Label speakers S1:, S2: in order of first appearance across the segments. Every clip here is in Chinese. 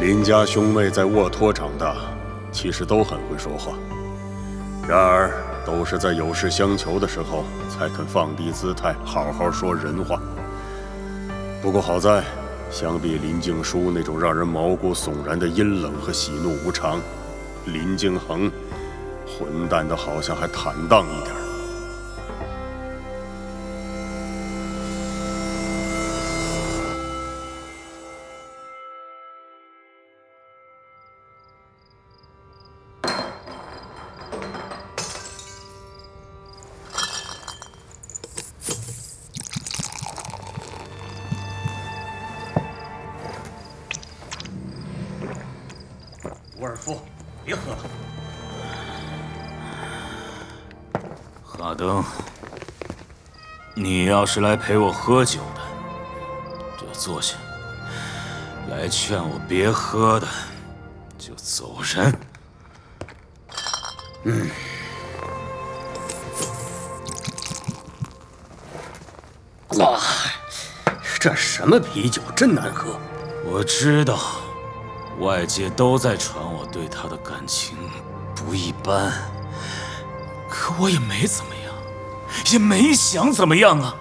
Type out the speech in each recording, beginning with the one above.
S1: 林家兄妹在沃托长大，其实都很会说话，然而都是在有事相求的时候才肯放低姿态，好好说人话。不过好在，相比林静书那种让人毛骨悚然的阴冷和喜怒无常，林敬恒混蛋的好像还坦荡一点。
S2: 要是来陪我喝酒的，就坐下；来劝我别喝的，就走人。
S3: 嗯。哇，这什么啤酒，真难喝！
S2: 我知道。外界都在传我对他的感情不一般，可我也没怎么样，也没想怎么样啊。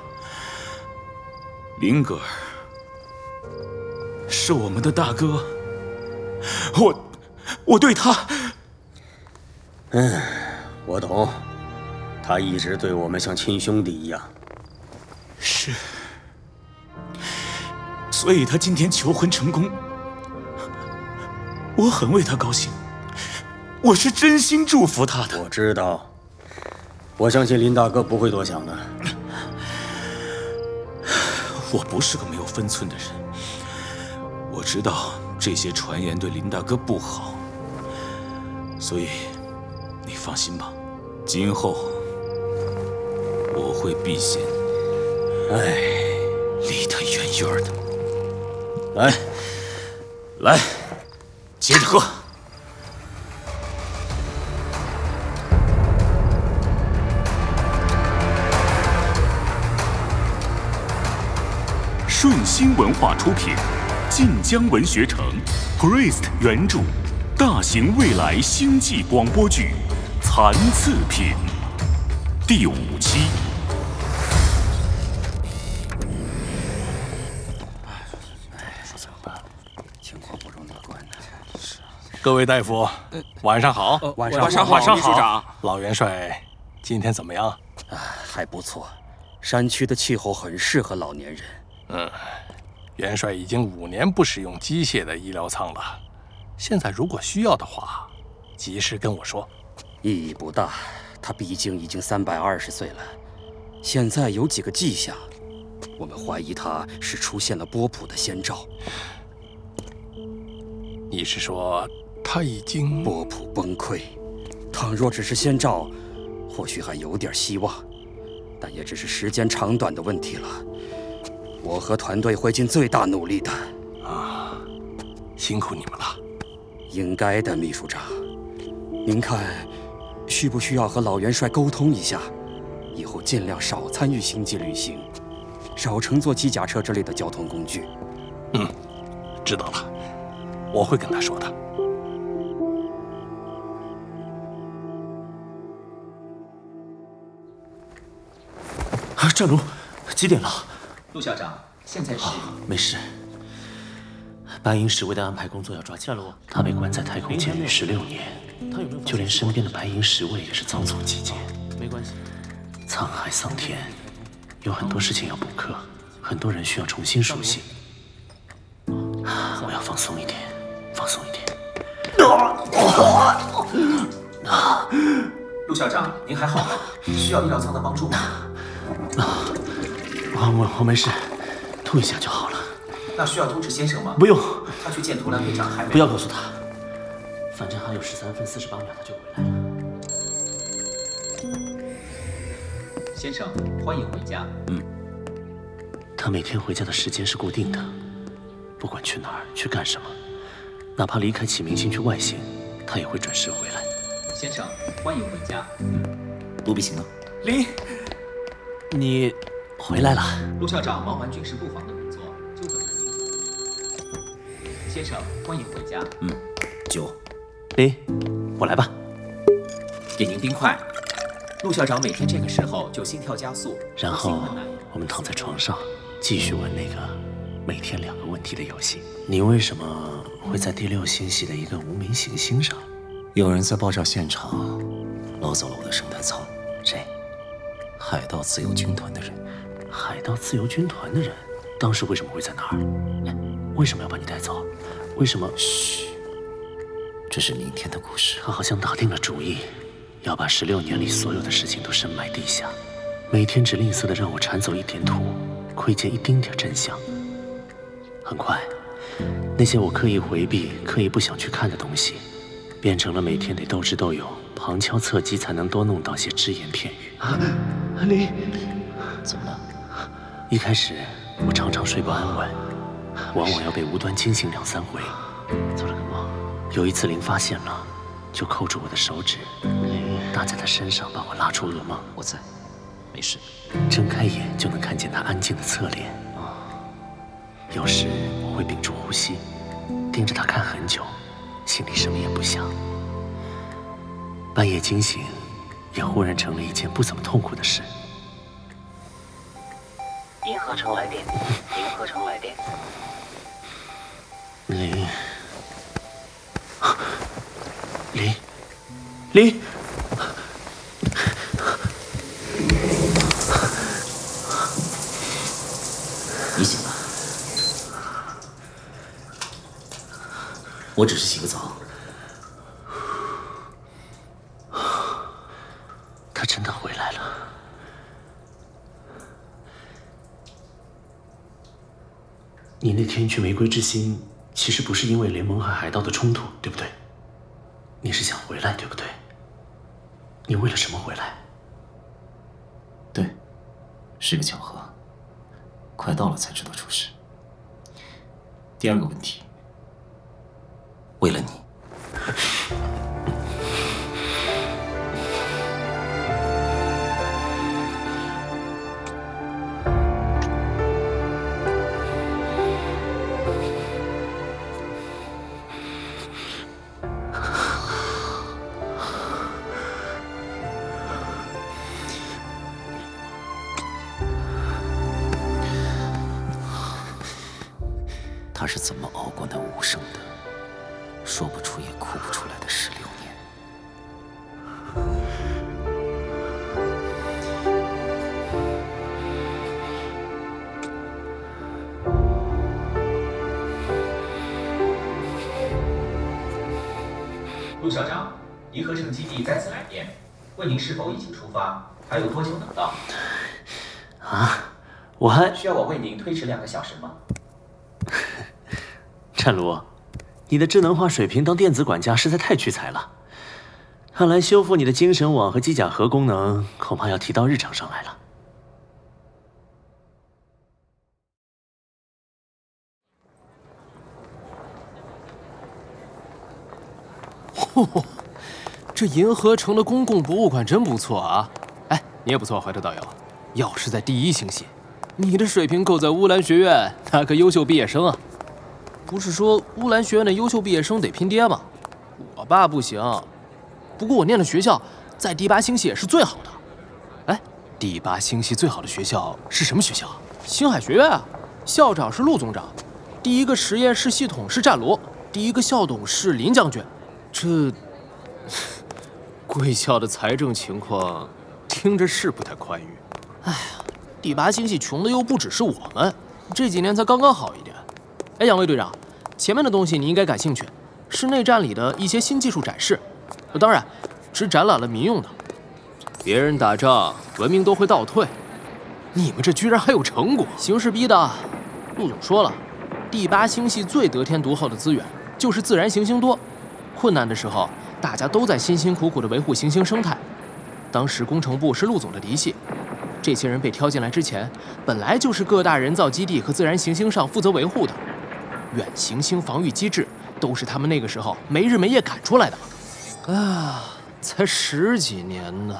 S2: 林格尔是我们的大哥，我我对他……
S3: 嗯，我懂，他一直对我们像亲兄弟一样。
S2: 是，所以他今天求婚成功。我很为他高兴，我是真心祝福他的。
S3: 我知道，我相信林大哥不会多想的。
S2: 我不是个没有分寸的人，我知道这些传言对林大哥不好，所以你放心吧，今后我会避嫌。
S3: 哎，
S2: 离他远远的。
S3: 来，
S2: 来。接着喝。
S4: 顺心文化出品，晋江文学城，Priest 原著，大型未来星际广播剧《残次品》第五期。
S3: 说怎么办？情况不容乐观呢。是
S5: 各位大夫，晚上好。
S3: 晚上
S6: 好，
S3: 晚
S6: 上好，秘书长。
S5: 老元帅，今天怎么样？
S3: 啊，还不错。山区的气候很适合老年人。
S5: 嗯，元帅已经五年不使用机械的医疗舱了。现在如果需要的话，及时跟我说。
S3: 意义不大，他毕竟已经三百二十岁了。现在有几个迹象，我们怀疑他是出现了波普的先兆。
S5: 你是说？他已经
S3: 波普崩溃，倘若只是先兆，或许还有点希望，但也只是时间长短的问题了。我和团队会尽最大努力的。
S5: 啊，辛苦你们了。
S3: 应该的，秘书长。您看，需不需要和老元帅沟通一下，以后尽量少参与星际旅行，少乘坐机甲车之类的交通工具？
S5: 嗯，知道了，我会跟他说的。
S2: 啊战龙，几点了？
S7: 陆校长，现在是……
S8: 没事。白银十卫的安排工作要抓紧。战卢，他被关在太空监狱十六年，就连身边的白银十卫也是仓促集结。
S7: 没关系。
S8: 沧海桑田，有很多事情要补课，很多人需要重新熟悉。我要放松一点，放松一点。
S7: 陆校长，您还好吗？需要医疗舱的帮助吗？
S8: 啊，我我我没事，吐一下就好了。
S7: 那需要通知先生吗？
S8: 不用，
S7: 他去见图兰队长还没。
S8: 不要告诉他，反正还有十三分四十八秒他就回来了。
S7: 先生，欢迎回家。
S8: 嗯，他每天回家的时间是固定的，不管去哪儿去干什么，哪怕离开启明星去外星，他也会准时回来。
S7: 先生，欢迎回家。
S8: 嗯，卢比行呢？
S2: 林。
S8: 你回来了，
S7: 陆校长忙完军事布防的工作，就等着您。先生，欢迎回家。
S8: 嗯酒，林，我来吧。
S7: 给您冰块。陆校长每天这个时候就心跳加速，
S8: 然后我们躺在床上，继续玩那个每天两个问题的游戏。你为什么会在第六星系的一个无名行星上？
S9: 有人在爆炸现场捞走了我的生态舱，
S8: 谁？
S9: 海盗自由军团的人。
S8: 海盗自由军团的人，当时为什么会在那儿？哎，为什么要把你带走？为什么？嘘，
S9: 这是明天的故事。
S8: 他好像打定了主意，要把十六年里所有的事情都深埋地下，每天只吝啬的让我铲走一点土，窥见一丁点真相。很快，那些我刻意回避、刻意不想去看的东西，变成了每天得斗智斗勇、旁敲侧击才能多弄到些只言片语。你
S9: 怎么了？
S8: 一开始我常常睡不安稳，往往要被无端惊醒两三回。做了个梦，有一次林发现了，就扣住我的手指，搭在他身上把我拉出噩梦。
S9: 我在，没事。
S8: 睁开眼就能看见他安静的侧脸。有时我会屏住呼吸，盯着他看很久，心里什么也不想。半夜惊醒，也忽然成了一件不怎么痛苦的事。
S10: 银河城来电，银河城来电。
S8: 林，林，林，
S9: 你醒了。我只是洗个澡。
S8: 他真的回来了。你那天去玫瑰之心，其实不是因为联盟和海盗的冲突，对不对？你是想回来，对不对？你为了什么回来？
S9: 对，是个巧合。快到了才知道出事。第二个问题，
S7: 长，银河城基地再次来电，问您是否已经出发，还有多久能到？
S8: 啊，我还
S7: 需要我为您推迟两个小时吗？
S8: 湛卢，你的智能化水平当电子管家实在太屈才了。看来修复你的精神网和机甲核功能，恐怕要提到日程上来了。
S11: 嚯，这银河城的公共博物馆真不错啊！哎，你也不错，怀特导游。要是在第一星系，你的水平够在乌兰学院那个优秀毕业生啊！不是说乌兰学院的优秀毕业生得拼爹吗？我爸不行，不过我念的学校在第八星系也是最好的。哎，第八星系最好的学校是什么学校？星海学院啊，校长是陆总长，第一个实验室系统是战罗，第一个校董是林将军。这贵校的财政情况听着是不太宽裕。哎呀，第八星系穷的又不只是我们，这几年才刚刚好一点。哎，杨卫队长，前面的东西你应该感兴趣，是内战里的一些新技术展示，当然只展览了民用的。别人打仗文明都会倒退，你们这居然还有成果，形势逼的。陆总说了，第八星系最得天独厚的资源就是自然行星多。困难的时候，大家都在辛辛苦苦地维护行星生态。当时工程部是陆总的嫡系，这些人被挑进来之前，本来就是各大人造基地和自然行星上负责维护的。远行星防御机制都是他们那个时候没日没夜赶出来的。啊，才十几年呢！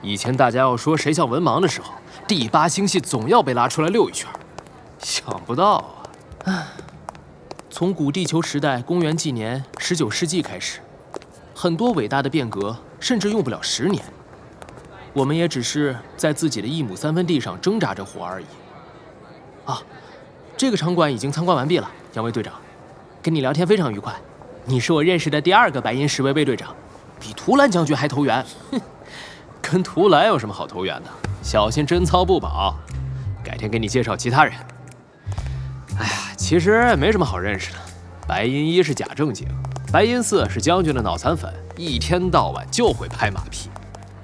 S11: 以前大家要说谁像文盲的时候，第八星系总要被拉出来溜一圈。想不到啊！从古地球时代公元纪年十九世纪开始，很多伟大的变革甚至用不了十年。我们也只是在自己的一亩三分地上挣扎着活而已。啊，这个场馆已经参观完毕了，杨威队长，跟你聊天非常愉快。你是我认识的第二个白银十卫卫队长，比图兰将军还投缘。哼，跟图兰有什么好投缘的？小心贞操不保。改天给你介绍其他人。哎呀，其实没什么好认识的。白银一是假正经，白银四是将军的脑残粉，一天到晚就会拍马屁。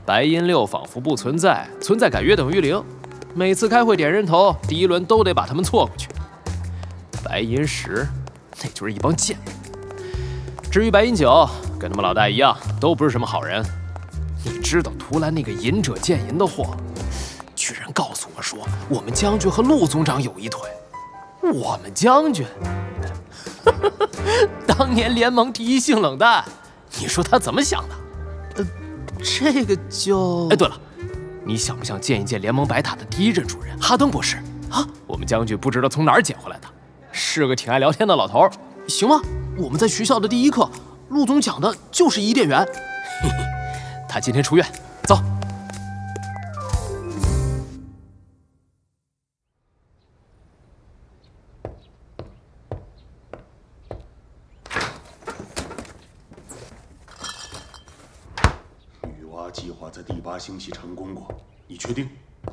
S11: 白银六仿佛不存在，存在感约等于零。每次开会点人头，第一轮都得把他们错过去。白银十，那就是一帮贱人。至于白银九，跟他们老大一样，都不是什么好人。你知道图兰那个淫者贱淫的货，居然告诉我说我们将军和陆总长有一腿。我们将军，当年联盟第一性冷淡，你说他怎么想的？呃。这个就……哎，对了，你想不想见一见联盟白塔的第一任主人哈登博士啊？我们将军不知道从哪儿捡回来的，是个挺爱聊天的老头，行吗？我们在学校的第一课，陆总讲的就是伊甸园。嘿嘿，他今天出院，走。
S1: 星系成功过，你确定？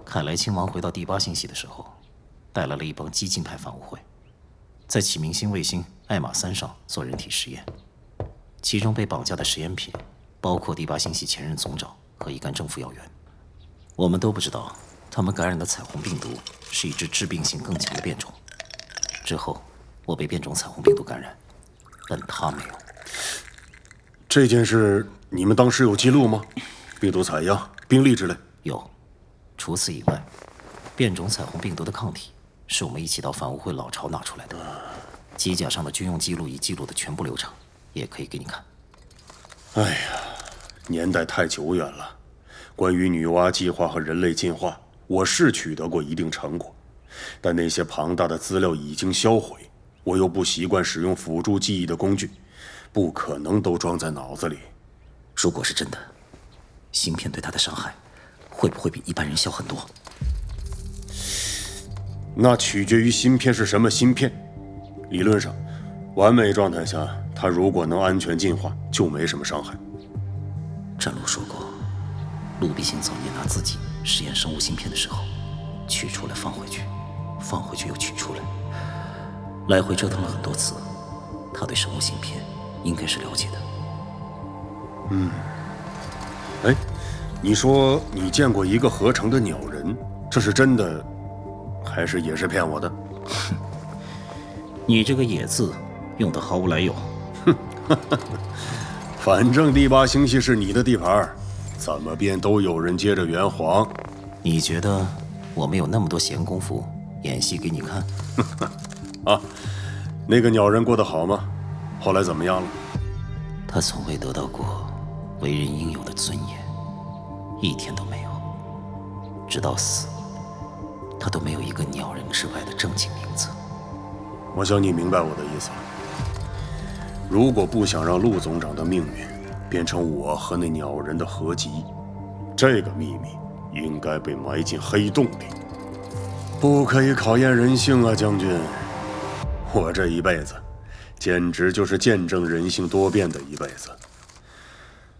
S9: 看来亲王回到第八星系的时候，带来了一帮激进派反乌会，在启明星卫星艾玛三上做人体实验，其中被绑架的实验品包括第八星系前任总长和一干政府要员。我们都不知道，他们感染的彩虹病毒是一只致病性更强的变种。之后，我被变种彩虹病毒感染，但他没有。
S1: 这件事你们当时有记录吗？病毒采样？病例之类
S9: 有，除此以外，变种彩虹病毒的抗体是我们一起到反乌会老巢拿出来的，机甲上的军用记录仪记录的全部流程，也可以给你看。
S1: 哎呀，年代太久远了。关于女娲计划和人类进化，我是取得过一定成果，但那些庞大的资料已经销毁，我又不习惯使用辅助记忆的工具，不可能都装在脑子里。
S9: 如果是真的。芯片对他的伤害，会不会比一般人小很多？
S1: 那取决于芯片是什么芯片。理论上，完美状态下，他如果能安全进化，就没什么伤害。
S9: 战路说过，陆必星早年拿自己实验生物芯片的时候，取出来放回去，放回去又取出来，来回折腾了很多次。他对生物芯片应该是了解的。
S1: 嗯。哎，你说你见过一个合成的鸟人，这是真的，还是也是骗我的？
S9: 哼，你这个“野”字用的毫无来由。
S1: 哼，反正第八星系是你的地盘，怎么变都有人接着圆谎。
S9: 你觉得我们有那么多闲工夫演戏给你看？
S1: 啊，那个鸟人过得好吗？后来怎么样了？
S9: 他从未得到过。为人应有的尊严，一天都没有。直到死，他都没有一个鸟人之外的正经名字。
S1: 我想你明白我的意思了。如果不想让陆总长的命运变成我和那鸟人的合集，这个秘密应该被埋进黑洞里。不可以考验人性啊，将军！我这一辈子，简直就是见证人性多变的一辈子。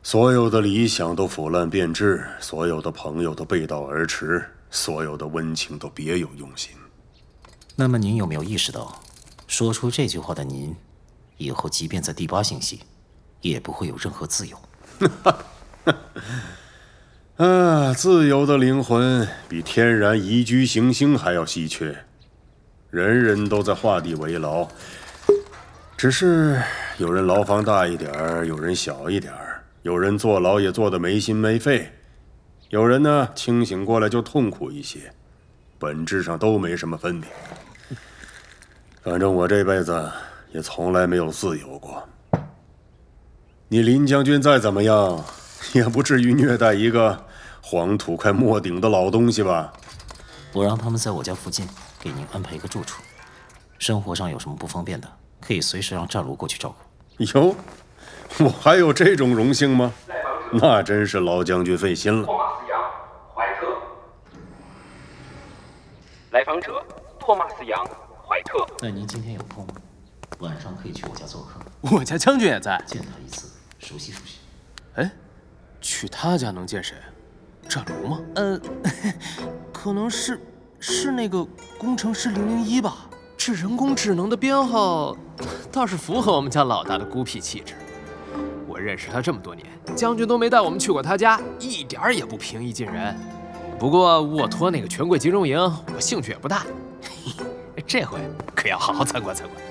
S1: 所有的理想都腐烂变质，所有的朋友都背道而驰，所有的温情都别有用心。
S9: 那么您有没有意识到，说出这句话的您，以后即便在第八星系，也不会有任何自由？
S1: 啊，自由的灵魂比天然宜居行星还要稀缺，人人都在画地为牢，只是有人牢房大一点儿，有人小一点儿。有人坐牢也坐得没心没肺，有人呢清醒过来就痛苦一些，本质上都没什么分别。反正我这辈子也从来没有自由过。你林将军再怎么样，也不至于虐待一个黄土快没顶的老东西吧？
S9: 我让他们在我家附近给您安排一个住处，生活上有什么不方便的，可以随时让战卢过去照顾。
S1: 哟，我还有这种荣幸吗？那真是老将军费心了。
S12: 托马斯·杨，怀特。
S7: 来访者：托马斯·杨，怀特。
S9: 那您今天有空吗？晚上可以去我家做客。
S11: 我家将军也在，
S9: 见他一次，熟悉熟悉。
S11: 哎，去他家能见谁？战卢吗？呃，可能是是那个工程师零零一吧。这人工智能的编号倒是符合我们家老大的孤僻气质。我认识他这么多年，将军都没带我们去过他家，一点儿也不平易近人。不过沃托那个权贵集中营，我兴趣也不大。这回可要好好参观参观。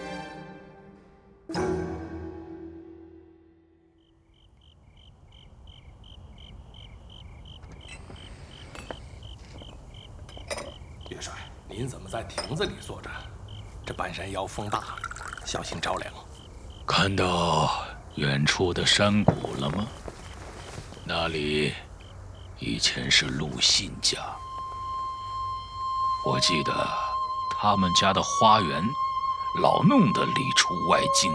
S5: 元帅，您怎么在亭子里坐着？这半山腰风大，小心着凉。
S2: 看到远处的山谷了吗？那里以前是陆信家，我记得他们家的花园老弄得里出外进，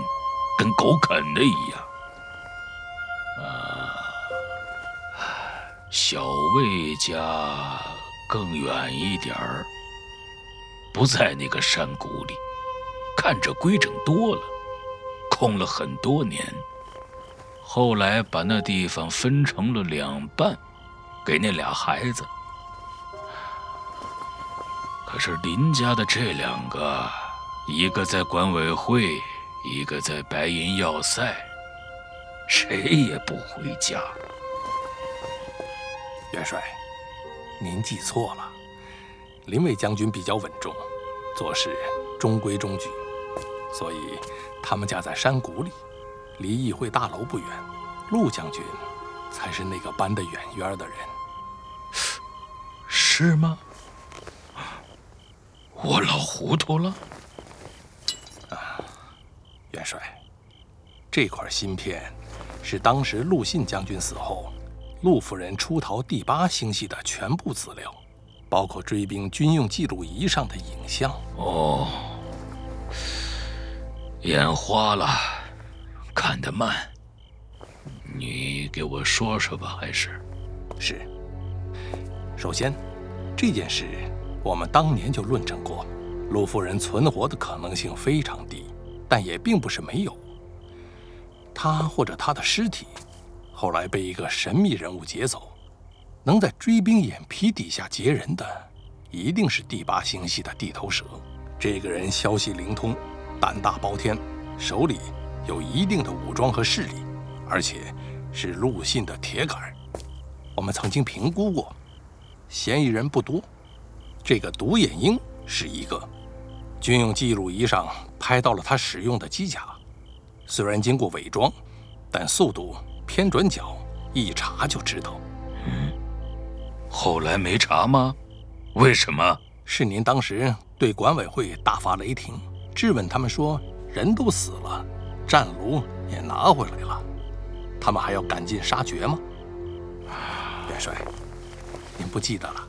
S2: 跟狗啃的一样。啊，小魏家更远一点儿，不在那个山谷里，看着规整多了。空了很多年，后来把那地方分成了两半，给那俩孩子。可是林家的这两个，一个在管委会，一个在白银要塞，谁也不回家。
S5: 元帅，您记错了，林伟将军比较稳重，做事中规中矩，所以。他们家在山谷里，离议会大楼不远。陆将军才是那个搬得远远的人，
S2: 是吗？我老糊涂了。
S5: 啊，元帅，这块芯片是当时陆信将军死后，陆夫人出逃第八星系的全部资料，包括追兵军用记录仪上的影像。
S2: 哦。眼花了，看得慢。你给我说说吧，还是？
S5: 是。首先，这件事我们当年就论证过，陆夫人存活的可能性非常低，但也并不是没有。她或者她的尸体，后来被一个神秘人物劫走。能在追兵眼皮底下劫人的，一定是第八星系的地头蛇。这个人消息灵通。胆大包天，手里有一定的武装和势力，而且是陆信的铁杆。我们曾经评估过，嫌疑人不多。这个独眼鹰是一个，军用记录仪上拍到了他使用的机甲，虽然经过伪装，但速度偏转角一查就知道。
S2: 嗯，后来没查吗？为什么？
S5: 是您当时对管委会大发雷霆。质问他们说：“人都死了，战卢也拿回来了，他们还要赶尽杀绝吗？”元帅，您不记得了？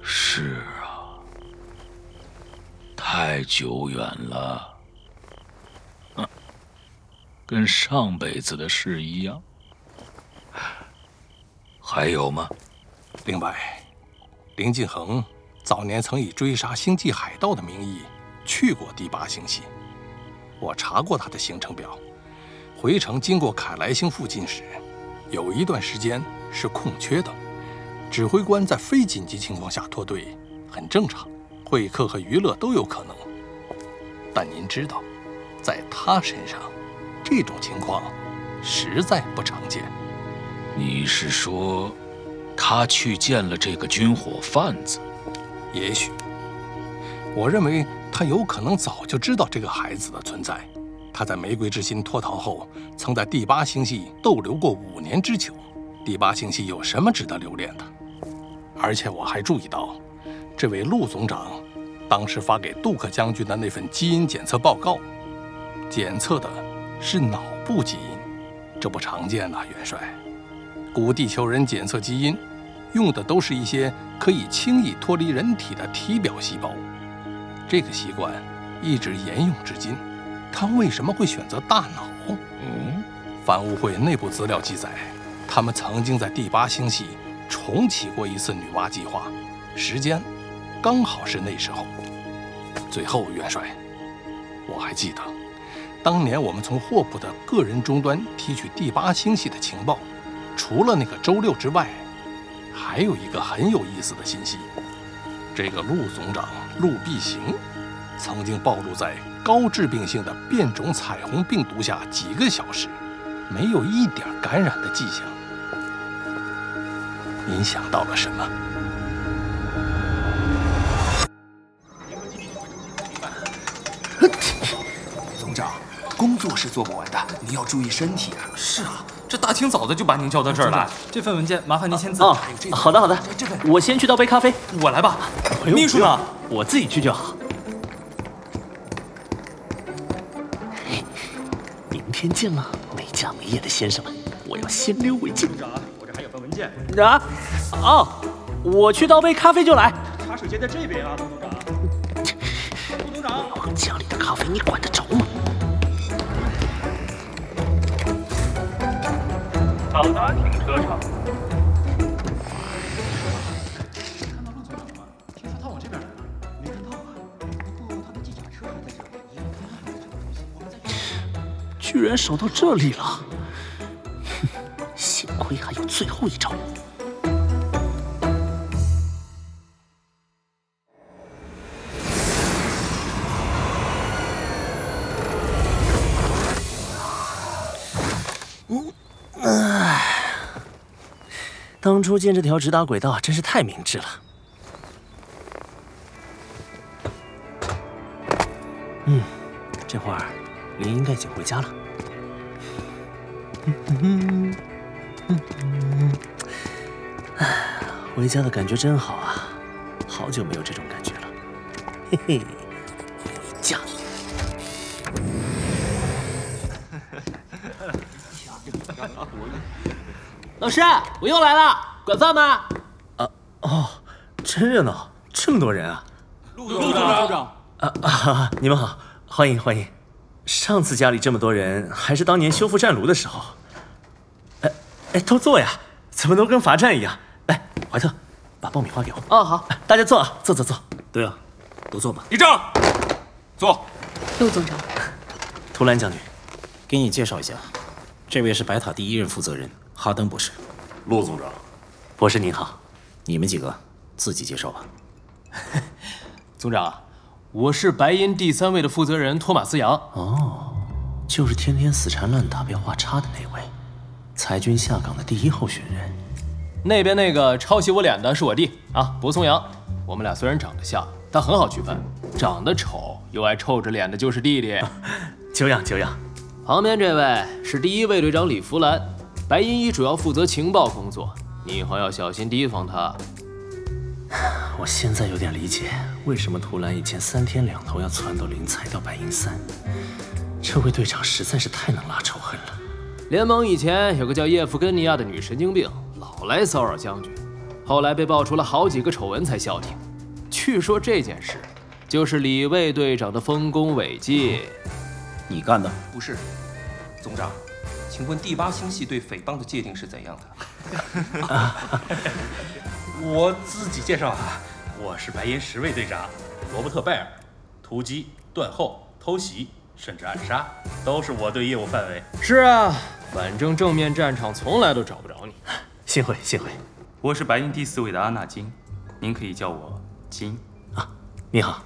S2: 是啊，太久远了，嗯，跟上辈子的事一样。还有吗？
S5: 另外，林敬恒早年曾以追杀星际海盗的名义。去过第八星系，我查过他的行程表。回程经过凯莱星附近时，有一段时间是空缺的。指挥官在非紧急情况下脱队很正常，会客和娱乐都有可能。但您知道，在他身上，这种情况实在不常见。
S2: 你是说，他去见了这个军火贩子？
S5: 也许，我认为。他有可能早就知道这个孩子的存在。他在玫瑰之心脱逃后，曾在第八星系逗留过五年之久。第八星系有什么值得留恋的？而且我还注意到，这位陆总长当时发给杜克将军的那份基因检测报告，检测的是脑部基因，这不常见呐，元帅。古地球人检测基因，用的都是一些可以轻易脱离人体的体表细胞。这个习惯一直沿用至今，他为什么会选择大脑？嗯，反乌会内部资料记载，他们曾经在第八星系重启过一次女娲计划，时间刚好是那时候。最后，元帅，我还记得，当年我们从霍普的个人终端提取第八星系的情报，除了那个周六之外，还有一个很有意思的信息。这个陆总长陆必行，曾经暴露在高致病性的变种彩虹病毒下几个小时，没有一点感染的迹象。您想到了什么？
S13: 总长，工作是做不完的，您要注意身体啊。
S14: 是啊，这大清早的就把您叫到这儿来。
S13: 这份文件麻烦您签字。
S8: 哦，好的好的，我先去倒杯咖啡。
S14: 我来吧，
S8: 秘书呢？我自己去就好。明天见了，没家没业的先生们，我要先溜为敬。
S14: 组长，我这还有份文件。
S8: 啊？哦，我去倒杯咖啡就来。
S14: 茶水间在这边啊，陆总长。陆总长，
S8: 我喝家里的咖啡，你管得着吗？
S10: 到达停车场。
S8: 居然守到这里了，幸亏还有最后一招。唉，当初建这条直达轨道真是太明智了。儿林应该已经回家了。嗯唉，回家的感觉真好啊，好久没有这种感觉了。嘿嘿，回家。
S11: 老师，我又来了，管饭吗？
S8: 啊哦，真热闹，这么多人啊！
S14: 陆总长，长
S8: 啊啊！你们好，欢迎欢迎。上次家里这么多人，还是当年修复战炉的时候。哎哎，都坐呀，怎么都跟罚站一样？来，怀特，把爆米花给我。
S11: 哦，好，
S8: 大家坐啊，坐坐坐。对啊，都坐吧。
S14: 立正，坐。
S15: 陆总长，
S8: 图兰将军，
S9: 给你介绍一下，这位是白塔第一任负责人哈登博士。
S1: 陆总长，
S8: 博士您好。
S9: 你们几个自己介绍吧。
S11: 总长，我是白银第三位的负责人托马斯杨。
S8: 哦，就是天天死缠烂打、变画叉的那位，裁军下岗的第一候选人。
S11: 那边那个抄袭我脸的是我弟啊，柏松阳。我们俩虽然长得像，但很好区分，长得丑又爱臭着脸的就是弟弟。
S8: 久仰久仰。
S11: 旁边这位是第一卫队长李福兰，白银一主要负责情报工作，你以后要小心提防他。
S8: 我现在有点理解为什么图兰以前三天两头要窜到林才到白银三，这位队长实在是太能拉仇恨了。
S11: 联盟以前有个叫叶夫根尼亚的女神经病，老来骚扰将军，后来被爆出了好几个丑闻才消停。据说这件事就是李卫队长的丰功伟绩，
S9: 你干的？
S7: 不是，总长，请问第八星系对诽谤的界定是怎样的？
S14: 我自己介绍啊，我是白银十位队长罗伯特·拜尔，突击、断后、偷袭，甚至暗杀，都是我对业务范围。
S11: 是啊，反正正面战场从来都找不着你。
S8: 幸会幸会。
S16: 我是白银第四位的阿纳金，您可以叫我金。
S8: 啊，你好。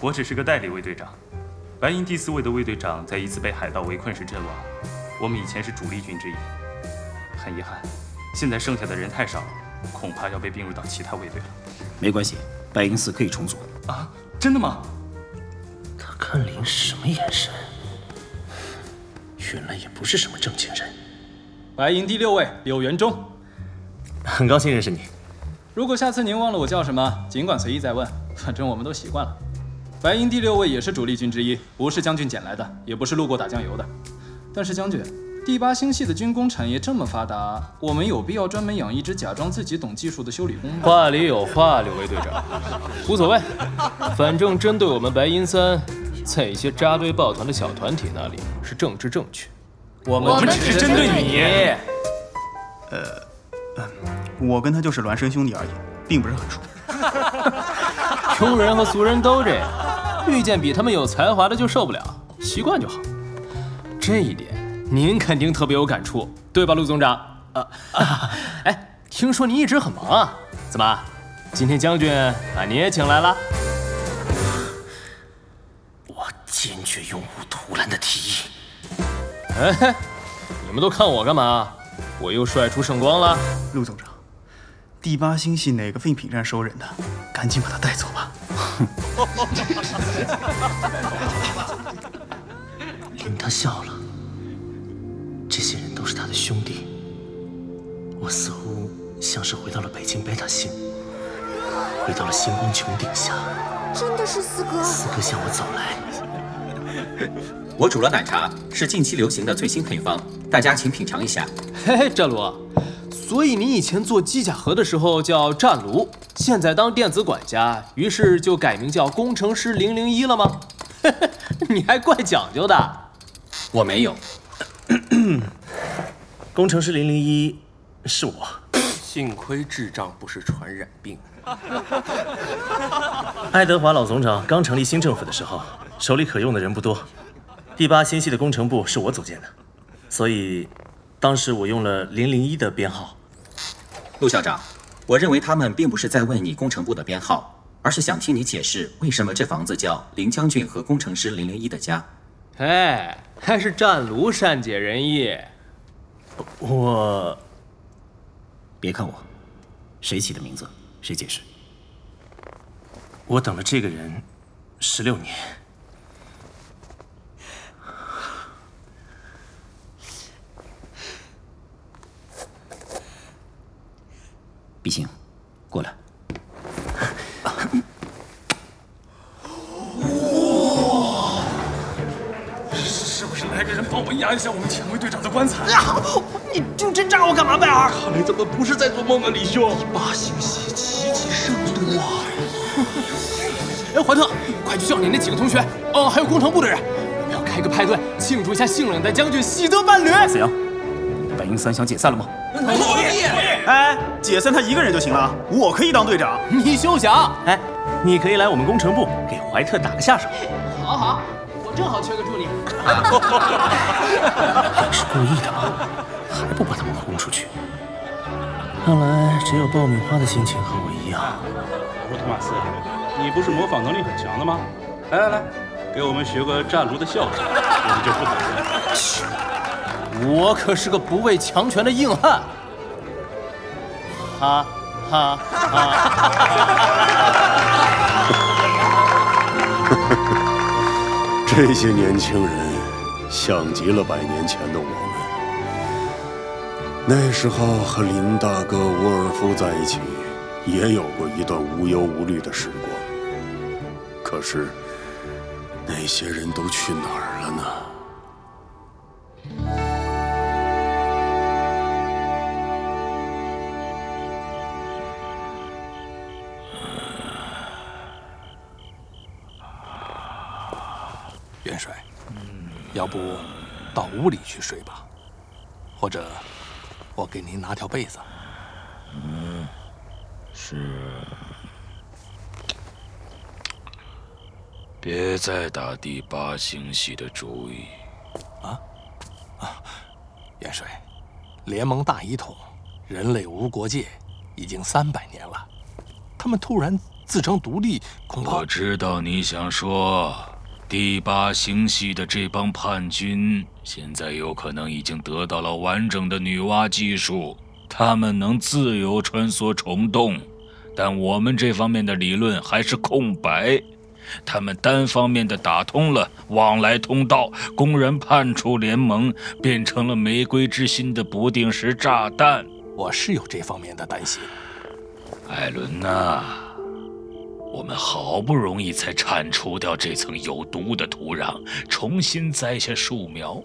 S16: 我只是个代理卫队长。白银第四位的卫队长在一次被海盗围困时阵亡。我们以前是主力军之一，很遗憾，现在剩下的人太少了。恐怕要被并入到其他卫队了。
S9: 没关系，白银四可以重组。
S16: 啊，真的吗？
S8: 他看林什么眼神？原来也不是什么正经人。
S14: 白银第六位柳元忠，
S8: 很高兴认识你。
S14: 如果下次您忘了我叫什么，尽管随意再问，反正我们都习惯了。白银第六位也是主力军之一，不是将军捡来的，也不是路过打酱油的。但是将军。第八星系的军工产业这么发达，我们有必要专门养一只假装自己懂技术的修理工吗？
S11: 话里有话，柳卫队长，无所谓，反正针对我们白银三，在一些扎堆抱团的小团体那里是政治正确。我
S15: 们只是针对你。
S13: 呃，嗯，我跟他就是孪生兄弟而已，并不是很熟。
S11: 穷人和俗人都这样，遇见比他们有才华的就受不了，习惯就好。这一点您肯定特别有感触，对吧，陆总长？啊啊！哎，听说您一直很忙啊？怎么，今天将军把您也请来了？
S8: 我坚决拥护图兰的提议。
S11: 哎，你们都看我干嘛？我又帅出圣光了？
S13: 陆总长，第八星系哪个废品站收人的？赶紧把他带走吧。
S8: 哼林他笑了。这些人都是他的兄弟。我似乎像是回到了北京贝塔星，回到了星光穹顶下。
S17: 真的是四哥。
S8: 四哥向我走来。
S7: 我煮了奶茶，是近期流行的最新配方，大家请品尝一下。
S11: 嘿嘿，战卢，所以你以前做机甲盒的时候叫战卢，现在当电子管家，于是就改名叫工程师零零一了吗？嘿嘿，你还怪讲究的。
S7: 我没有。
S8: 工程师零零一是我。
S3: 幸亏智障不是传染病。
S8: 爱德华老总长刚成立新政府的时候，手里可用的人不多。第八星系的工程部是我组建的，所以当时我用了零零一的编号。
S7: 陆校长，我认为他们并不是在问你工程部的编号，而是想听你解释为什么这房子叫林将军和工程师零零一的家。
S11: 哎，还是战卢善解人意。
S8: 我，
S9: 别看我，谁起的名字，谁解释。
S8: 我等了这个人十六年。
S9: 毕星，过来。
S13: 帮我压一下我们前卫队长的棺材？
S11: 你就真炸我干嘛，贝尔？
S13: 看来咱们不是在做梦啊，李兄。第八星系奇迹圣都啊！
S11: 哎，怀特，快去叫你那几个同学，哦，还有工程部的人，我们要开个派对庆祝一下性冷淡将军喜得伴侣。
S9: 子阳，白银三想解散了吗？
S13: 同意。哎，解散他一个人就行了，我可以当队长。
S11: 你休想！
S8: 哎，你可以来我们工程部给怀特打个下手。
S11: 好好，我正好缺个助理。
S8: 是故意的吗？还不把他们轰出去？看来只有爆米花的心情和我一样。
S10: 我说托马斯，你不是模仿能力很强的吗？来来来，给我们学个战卢的笑声，我们就不走
S11: 了。我可是个不畏强权的硬汉。哈哈哈！
S1: 这些年轻人像极了百年前的我们。那时候和林大哥、沃尔夫在一起，也有过一段无忧无虑的时光。可是，那些人都去哪儿了呢？
S5: 元帅，要不到屋里去睡吧，或者我给您拿条被子。
S2: 嗯，是。别再打第八星系的主意。
S5: 啊啊！元帅，联盟大一统，人类无国界，已经三百年了。他们突然自称独立，恐怕……
S2: 我知道你想说。第八星系的这帮叛军，现在有可能已经得到了完整的女娲技术，他们能自由穿梭虫洞，但我们这方面的理论还是空白。他们单方面的打通了往来通道，公然叛出联盟，变成了玫瑰之心的不定时炸弹。
S5: 我是有这方面的担心，
S2: 艾伦呐。我们好不容易才铲除掉这层有毒的土壤，重新栽下树苗，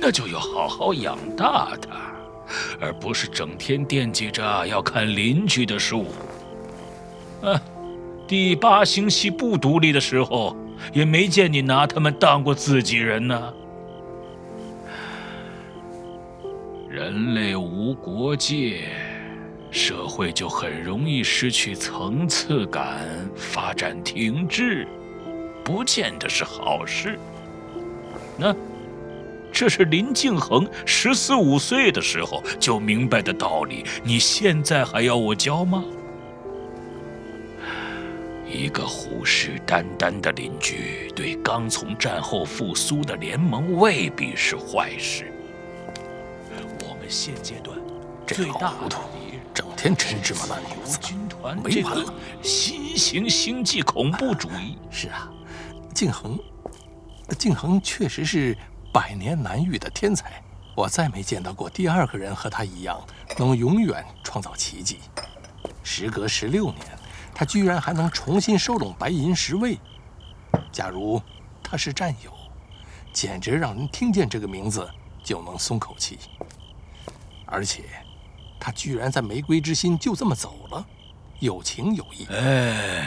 S2: 那就要好好养大它，而不是整天惦记着要看邻居的树。啊，第八星系不独立的时候，也没见你拿他们当过自己人呢。人类无国界，社会就很容易失去层次感，发展停滞，不见得是好事。那。这是林敬恒十四五岁的时候就明白的道理，你现在还要我教吗？一个虎视眈眈的邻居，对刚从战后复苏的联盟未必是坏事。我们现阶段最大的敌人，
S5: 天陈芝麻烂牛子，
S2: 军团新型星际恐怖主义。
S5: 是啊，敬恒，敬恒确实是。百年难遇的天才，我再没见到过第二个人和他一样能永远创造奇迹。时隔十六年，他居然还能重新收拢白银十位。假如他是战友，简直让人听见这个名字就能松口气。而且，他居然在玫瑰之心就这么走了，有情有义。
S2: 哎，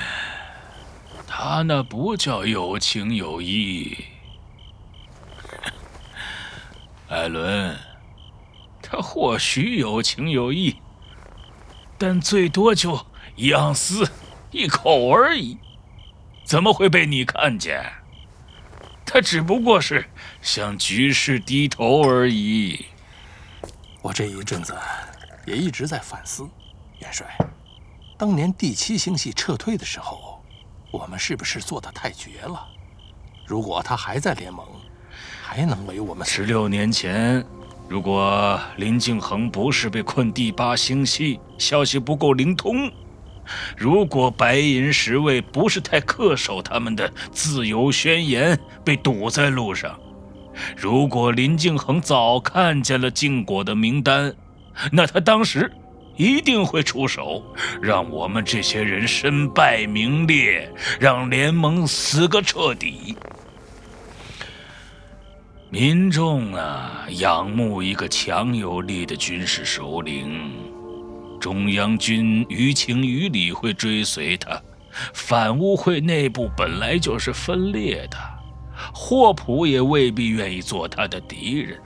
S2: 他那不叫有情有义。艾伦，他或许有情有义，但最多就一盎司一口而已，怎么会被你看见？他只不过是向局势低头而已。
S5: 我这一阵子也一直在反思，元帅，当年第七星系撤退的时候，我们是不是做的太绝了？如果他还在联盟，还能为我们？
S2: 十六年前，如果林敬恒不是被困第八星系，消息不够灵通；如果白银十卫不是太恪守他们的自由宣言，被堵在路上；如果林敬恒早看见了禁果的名单，那他当时一定会出手，让我们这些人身败名裂，让联盟死个彻底。民众啊，仰慕一个强有力的军事首领，中央军于情于理会追随他。反乌会内部本来就是分裂的，霍普也未必愿意做他的敌人。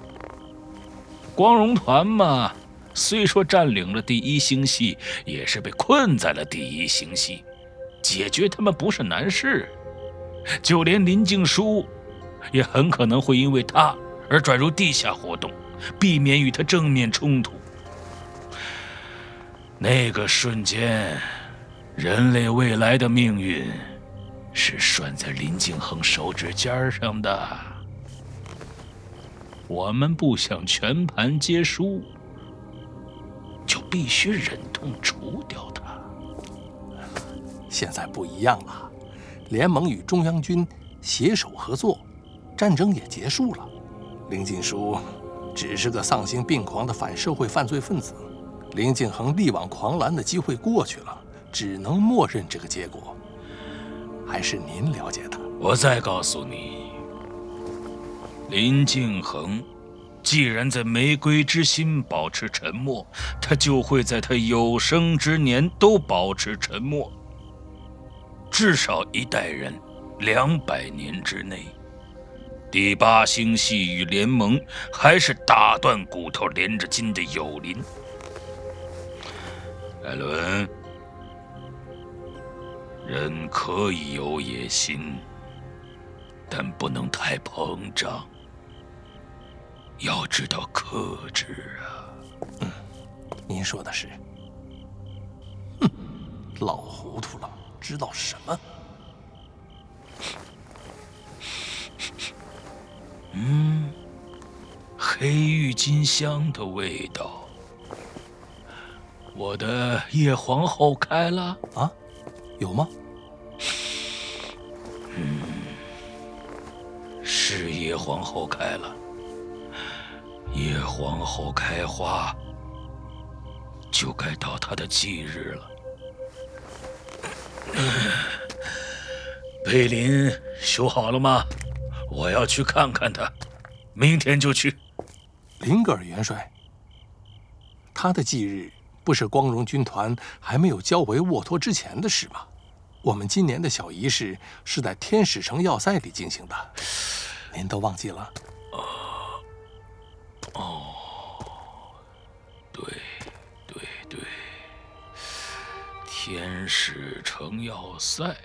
S2: 光荣团嘛，虽说占领了第一星系，也是被困在了第一星系，解决他们不是难事。就连林静书。也很可能会因为他而转入地下活动，避免与他正面冲突。那个瞬间，人类未来的命运是拴在林静恒手指尖上的。我们不想全盘皆输，必须忍痛除掉他。
S5: 现在不一样了，联盟与中央军携手合作。战争也结束了，林静书只是个丧心病狂的反社会犯罪分子，林静恒力挽狂澜的机会过去了，只能默认这个结果。还是您了解他。
S2: 我再告诉你，林静恒既然在玫瑰之心保持沉默，他就会在他有生之年都保持沉默，至少一代人，两百年之内。第八星系与联盟还是打断骨头连着筋的友邻。艾伦，人可以有野心，但不能太膨胀，要知道克制啊。
S5: 嗯，您说的是。哼，老糊涂了，知道什么？
S2: 嗯，黑郁金香的味道。我的叶皇后开了
S5: 啊？有吗？
S2: 嗯，是叶皇后开了。叶皇后开花，就该到她的忌日了。碑林修好了吗？我要去看看他，明天就去。
S5: 林格尔元帅，他的忌日不是光荣军团还没有交回沃托之前的事吗？我们今年的小仪式是在天使城要塞里进行的，您都忘记了？
S2: 哦，对，对对，天使城要塞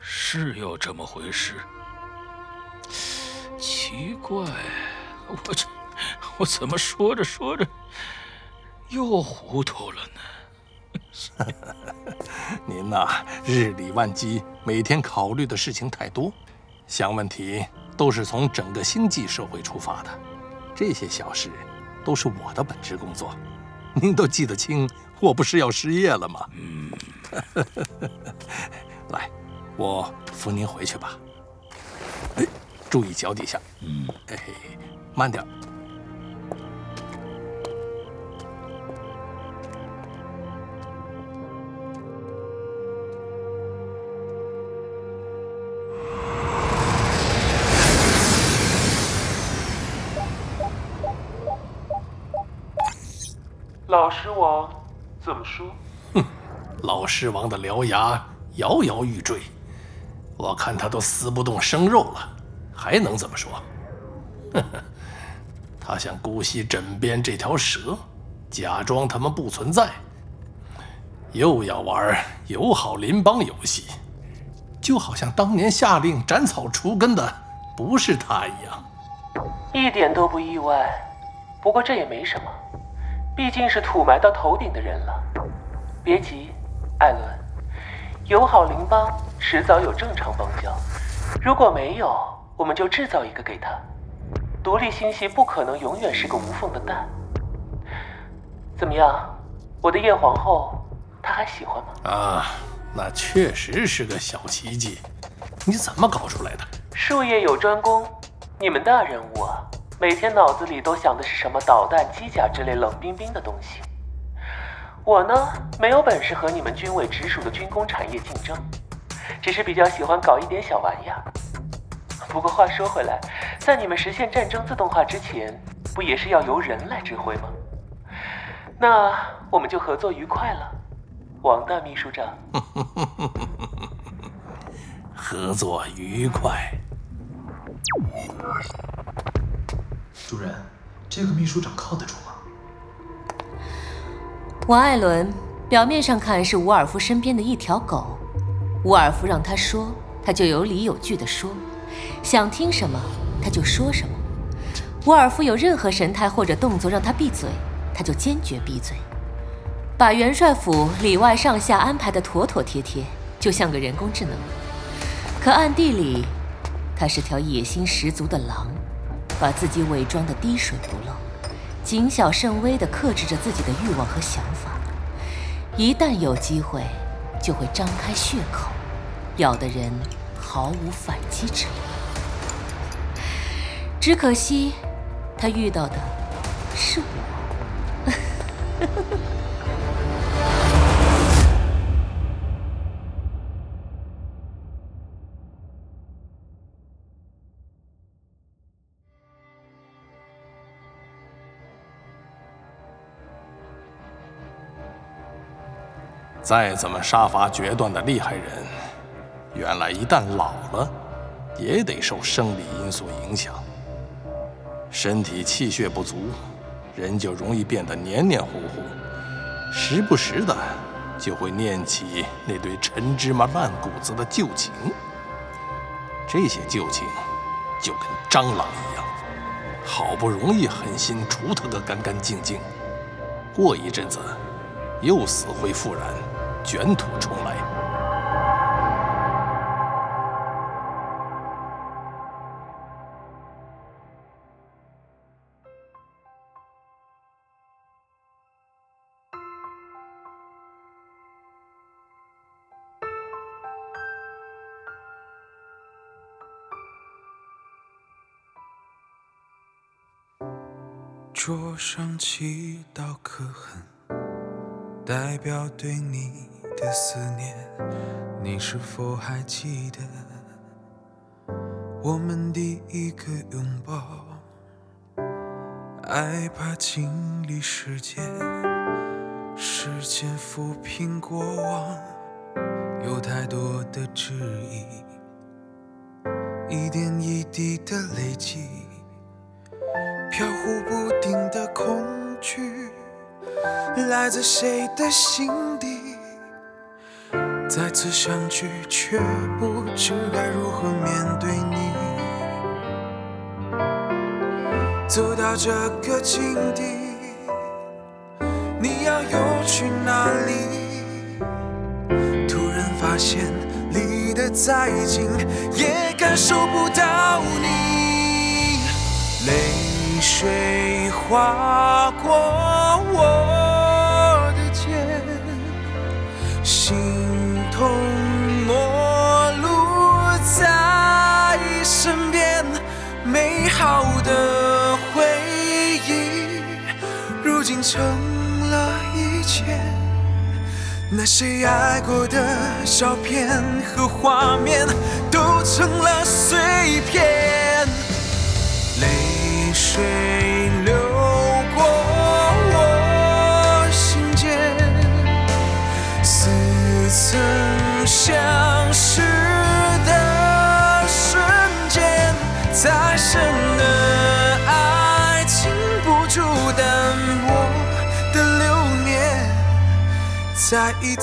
S2: 是有这么回事。奇怪，我这我怎么说着说着又糊涂了呢？
S5: 您呐、日理万机，每天考虑的事情太多，想问题都是从整个星际社会出发的，这些小事都是我的本职工作，您都记得清，我不是要失业了吗？
S2: 嗯，
S5: 来，我扶您回去吧。哎，注意脚底下。
S2: 嗯，
S5: 哎，慢点
S18: 狮王怎么说？
S5: 哼老狮王的獠牙摇摇欲坠，我看他都撕不动生肉了，还能怎么说？呵呵，他想姑息枕边这条蛇，假装他们不存在，又要玩友好邻邦游戏，就好像当年下令斩草除根的不是他一样。
S18: 一点都不意外。不过这也没什么，毕竟是土埋到头顶的人了。别急，艾伦，友好邻邦迟早有正常邦交，如果没有，我们就制造一个给他。独立星系不可能永远是个无缝的蛋。怎么样，我的叶皇后，她还喜欢吗？
S5: 啊，那确实是个小奇迹，你怎么搞出来的？
S18: 术业有专攻，你们大人物啊，每天脑子里都想的是什么导弹、机甲之类冷冰冰的东西。我呢，没有本事和你们军委直属的军工产业竞争，只是比较喜欢搞一点小玩意儿。不过话说回来，在你们实现战争自动化之前，不也是要由人来指挥吗？那我们就合作愉快了，王大秘书长。
S5: 合作愉快。
S19: 主人，这个秘书长靠得住吗？
S15: 王艾伦表面上看是伍尔夫身边的一条狗，伍尔夫让他说，他就有理有据的说，想听什么他就说什么。伍尔夫有任何神态或者动作让他闭嘴，他就坚决闭嘴，把元帅府里外上下安排的妥妥帖帖，就像个人工智能。可暗地里，他是条野心十足的狼，把自己伪装的滴水不漏。谨小慎微地克制着自己的欲望和想法，一旦有机会，就会张开血口，咬的人毫无反击之力。只可惜，他遇到的是我。
S5: 再怎么杀伐决断的厉害人，原来一旦老了，也得受生理因素影响。身体气血不足，人就容易变得黏黏糊糊，时不时的就会念起那堆陈芝麻烂谷子的旧情。这些旧情就跟蟑螂一样，好不容易狠心除它个干干净净，过一阵子又死灰复燃。卷土重来。
S20: 桌上七道刻痕。代表对你的思念，你是否还记得我们第一个拥抱？爱怕经历时间，时间抚平过往，有太多的质疑，一点一滴的累积，飘忽不定的恐惧，来自谁的心底？再次相聚，却不知该如何面对你。走到这个境地，你要又去哪里？突然发现离得再近，也感受不到你。泪水划过成了以前。那些爱过的照片和画面，都成了碎片。泪水流过我心间，似曾相再一